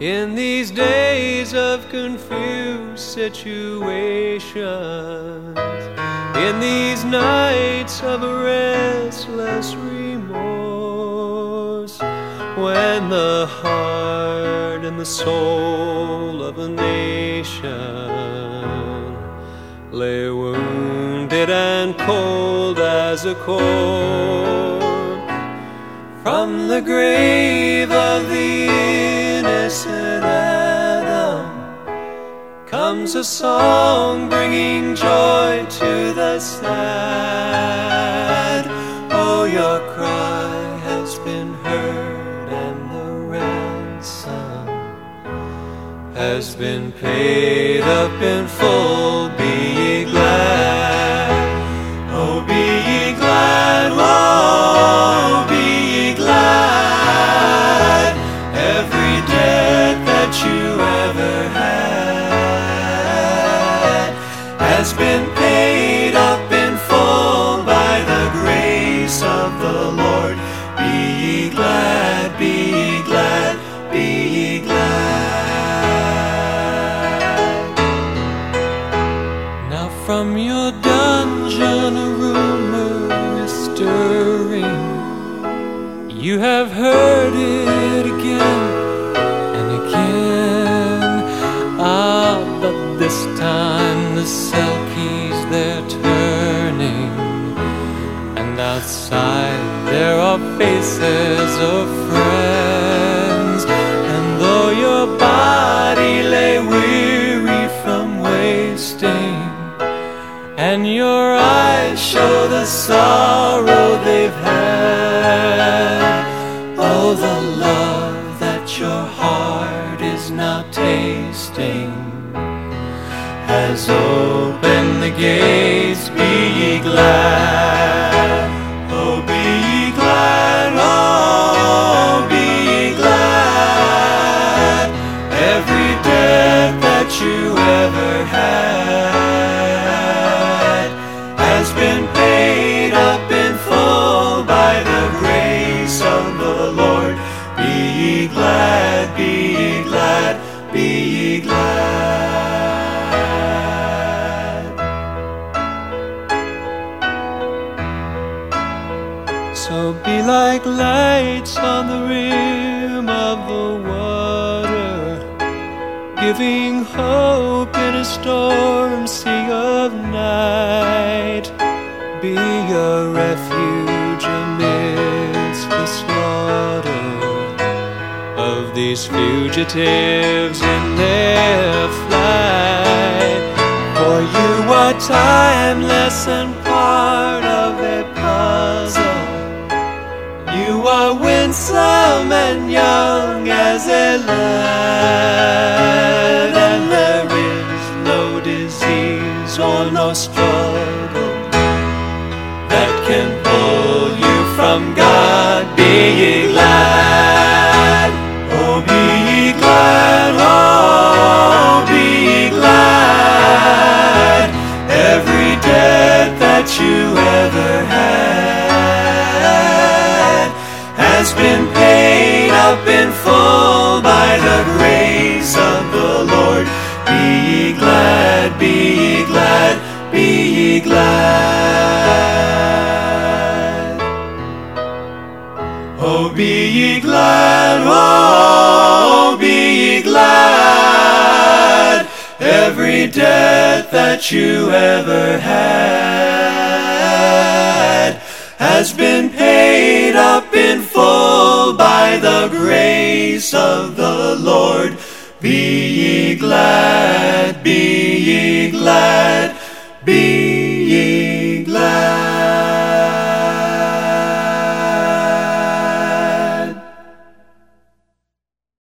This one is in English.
In these days of confused situations, in these nights of restless remorse, when the heart and the soul of a nation lay wounded and cold as a corpse from the grave of the innocent Adam comes a song bringing joy to the sad. Oh, your cry has been heard, and the ransom has been paid up in full. From your dungeon a rumor is stirring. You have heard it again and again. Ah, but this time the cell keys they're turning. And outside there are faces of and your eyes show the sorrow they've had. Oh, the love that your heart is now tasting has opened the gates. Be ye glad. Oh, be glad. Oh, be glad. Every that you ever had be like lights on the rim of the water, giving hope in a storm sea of night. Be a refuge amidst the slaughter of these fugitives in their flight. For you are timeless and are winsome and young as a lad, and there is no disease or no struggle that can pull has been paid up in full by the grace of the Lord. Be ye glad, be ye glad, be ye glad. Oh, be ye glad, oh, be ye glad. Every debt that you ever had has been paid up in full by the grace of the Lord. Be ye glad, be ye glad, be